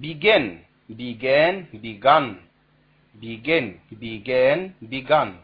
begin begin, begun. Begin begin, begun.